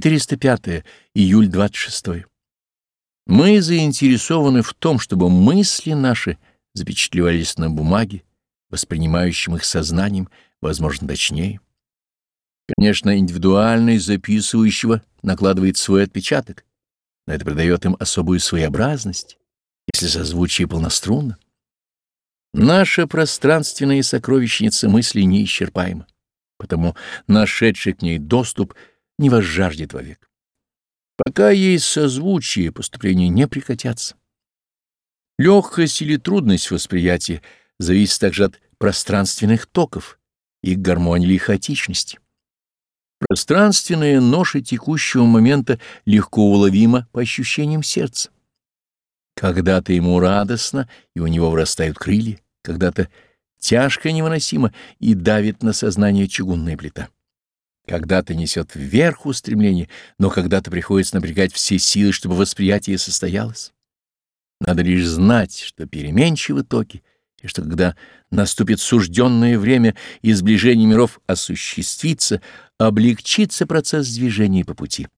405 июль 26. Мы заинтересованы в том, чтобы мысли наши запечатлевались на бумаге, воспринимающим их сознанием, возможно, точнее. Конечно, индивидуальность записывающего накладывает свой отпечаток, но это придает им особую своеобразность, если созвучие полнострунно. Наша пространственная сокровищница мысли неисчерпаема, потому нашедший к ней доступ не возжаждет вовек. Пока есть созвучие, поступления не прекратятся. Легкость или трудность восприятия зависит также от пространственных токов, их гармонии или хаотичности. Пространственная ноша текущего момента легко уловима по ощущениям сердца. Когда-то ему радостно, и у него вырастают крылья, когда-то тяжко невыносимо и давит на сознание чугунная плита. Когда-то несет вверх устремление, но когда-то приходится напрягать все силы, чтобы восприятие состоялось. Надо лишь знать, что переменчивы токи, и что когда наступит сужденное время и сближение миров осуществится, облегчится процесс движения по пути.